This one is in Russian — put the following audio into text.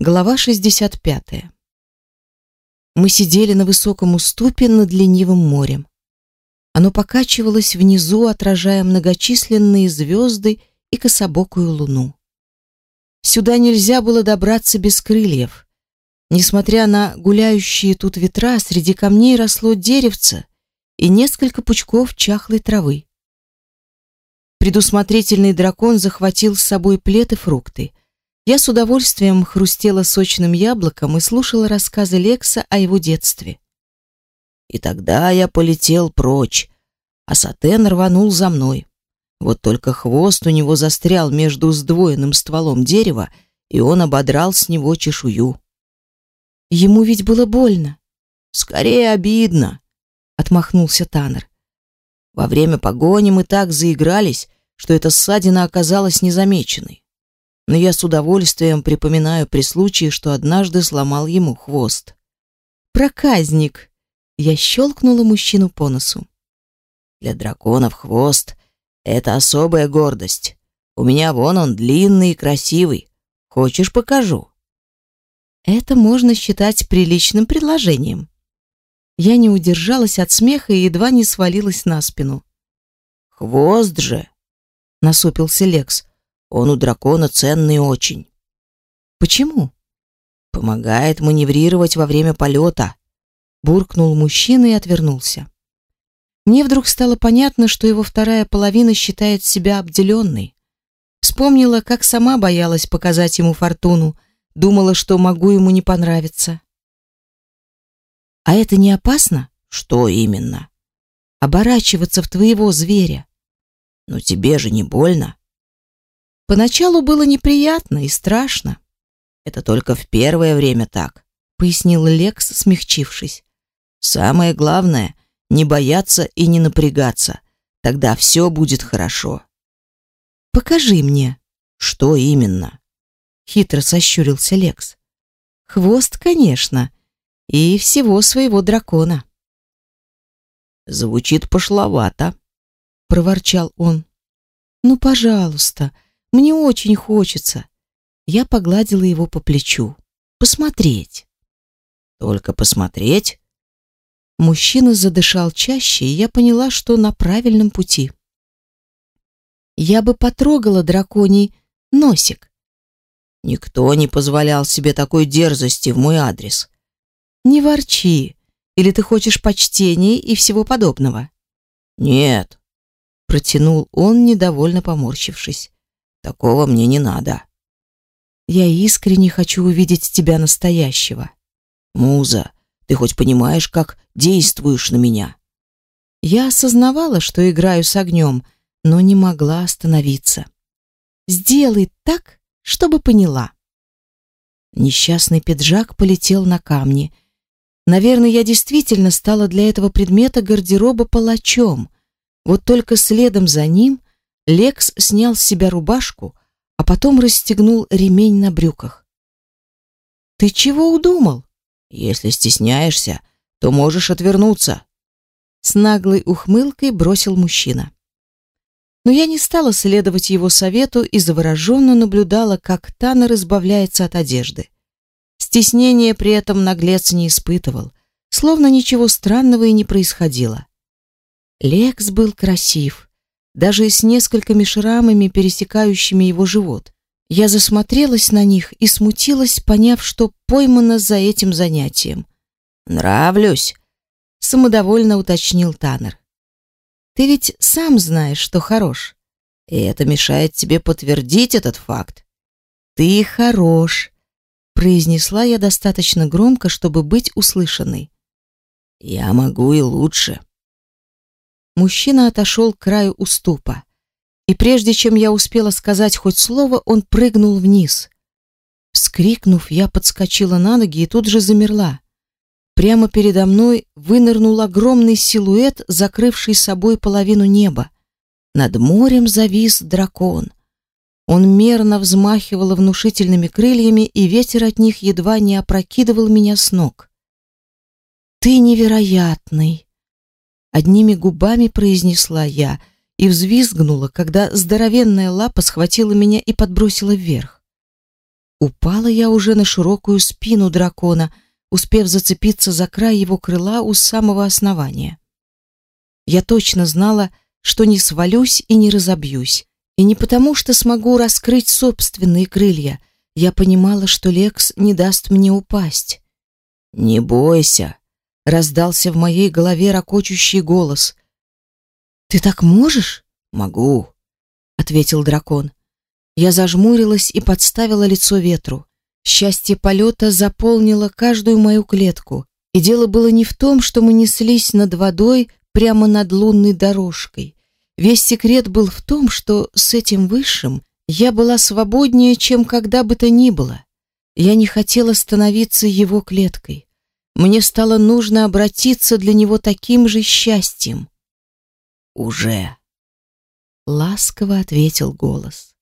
Глава 65. Мы сидели на высоком уступе над ленивым морем. Оно покачивалось внизу, отражая многочисленные звезды и кособокую луну. Сюда нельзя было добраться без крыльев. Несмотря на гуляющие тут ветра, среди камней росло деревце и несколько пучков чахлой травы. Предусмотрительный дракон захватил с собой плед и фрукты. Я с удовольствием хрустела сочным яблоком и слушала рассказы Лекса о его детстве. И тогда я полетел прочь, а Сатен рванул за мной. Вот только хвост у него застрял между сдвоенным стволом дерева, и он ободрал с него чешую. Ему ведь было больно. Скорее обидно, отмахнулся Таннер. Во время погони мы так заигрались, что эта ссадина оказалась незамеченной но я с удовольствием припоминаю при случае, что однажды сломал ему хвост. «Проказник!» Я щелкнула мужчину по носу. «Для драконов хвост — это особая гордость. У меня вон он длинный и красивый. Хочешь, покажу?» Это можно считать приличным предложением. Я не удержалась от смеха и едва не свалилась на спину. «Хвост же!» — насупился Лекс. Он у дракона ценный очень. Почему? Помогает маневрировать во время полета. Буркнул мужчина и отвернулся. Мне вдруг стало понятно, что его вторая половина считает себя обделенной. Вспомнила, как сама боялась показать ему фортуну, думала, что могу ему не понравиться. А это не опасно? Что именно? Оборачиваться в твоего зверя. Но тебе же не больно. Поначалу было неприятно и страшно. Это только в первое время так, пояснил Лекс, смягчившись. Самое главное не бояться и не напрягаться. Тогда все будет хорошо. Покажи мне. Что именно? Хитро сощурился Лекс. Хвост, конечно, и всего своего дракона. Звучит пошловато, проворчал он. Ну, пожалуйста, мне очень хочется. Я погладила его по плечу. Посмотреть. Только посмотреть? Мужчина задышал чаще, и я поняла, что на правильном пути. Я бы потрогала драконий носик. Никто не позволял себе такой дерзости в мой адрес. Не ворчи. Или ты хочешь почтения и всего подобного? Нет, протянул он, недовольно поморщившись. Такого мне не надо. Я искренне хочу увидеть тебя настоящего. Муза, ты хоть понимаешь, как действуешь на меня? Я осознавала, что играю с огнем, но не могла остановиться. Сделай так, чтобы поняла. Несчастный пиджак полетел на камни. Наверное, я действительно стала для этого предмета гардероба палачом. Вот только следом за ним Лекс снял с себя рубашку, а потом расстегнул ремень на брюках. Ты чего удумал? Если стесняешься, то можешь отвернуться, с наглой ухмылкой бросил мужчина. Но я не стала следовать его совету и завороженно наблюдала, как Таннер избавляется от одежды. Стеснения при этом наглец не испытывал, словно ничего странного и не происходило. Лекс был красив, даже с несколькими шрамами, пересекающими его живот. Я засмотрелась на них и смутилась, поняв, что поймана за этим занятием. «Нравлюсь», — самодовольно уточнил Таннер. «Ты ведь сам знаешь, что хорош. И это мешает тебе подтвердить этот факт». «Ты хорош», — произнесла я достаточно громко, чтобы быть услышанной. «Я могу и лучше», Мужчина отошел к краю уступа. И прежде чем я успела сказать хоть слово, он прыгнул вниз. Вскрикнув, я подскочила на ноги и тут же замерла. Прямо передо мной вынырнул огромный силуэт, закрывший собой половину неба. Над морем завис дракон. Он мерно взмахивал внушительными крыльями, и ветер от них едва не опрокидывал меня с ног. «Ты невероятный!» Одними губами произнесла я и взвизгнула, когда здоровенная лапа схватила меня и подбросила вверх. Упала я уже на широкую спину дракона, успев зацепиться за край его крыла у самого основания. Я точно знала, что не свалюсь и не разобьюсь, и не потому, что смогу раскрыть собственные крылья. Я понимала, что Лекс не даст мне упасть. «Не бойся», — раздался в моей голове ракочущий голос. «Ты так можешь?» «Могу», — ответил дракон. Я зажмурилась и подставила лицо ветру. Счастье полета заполнило каждую мою клетку. И дело было не в том, что мы неслись над водой прямо над лунной дорожкой. Весь секрет был в том, что с этим высшим я была свободнее, чем когда бы то ни было. Я не хотела становиться его клеткой. Мне стало нужно обратиться для него таким же счастьем. «Уже!» — ласково ответил голос.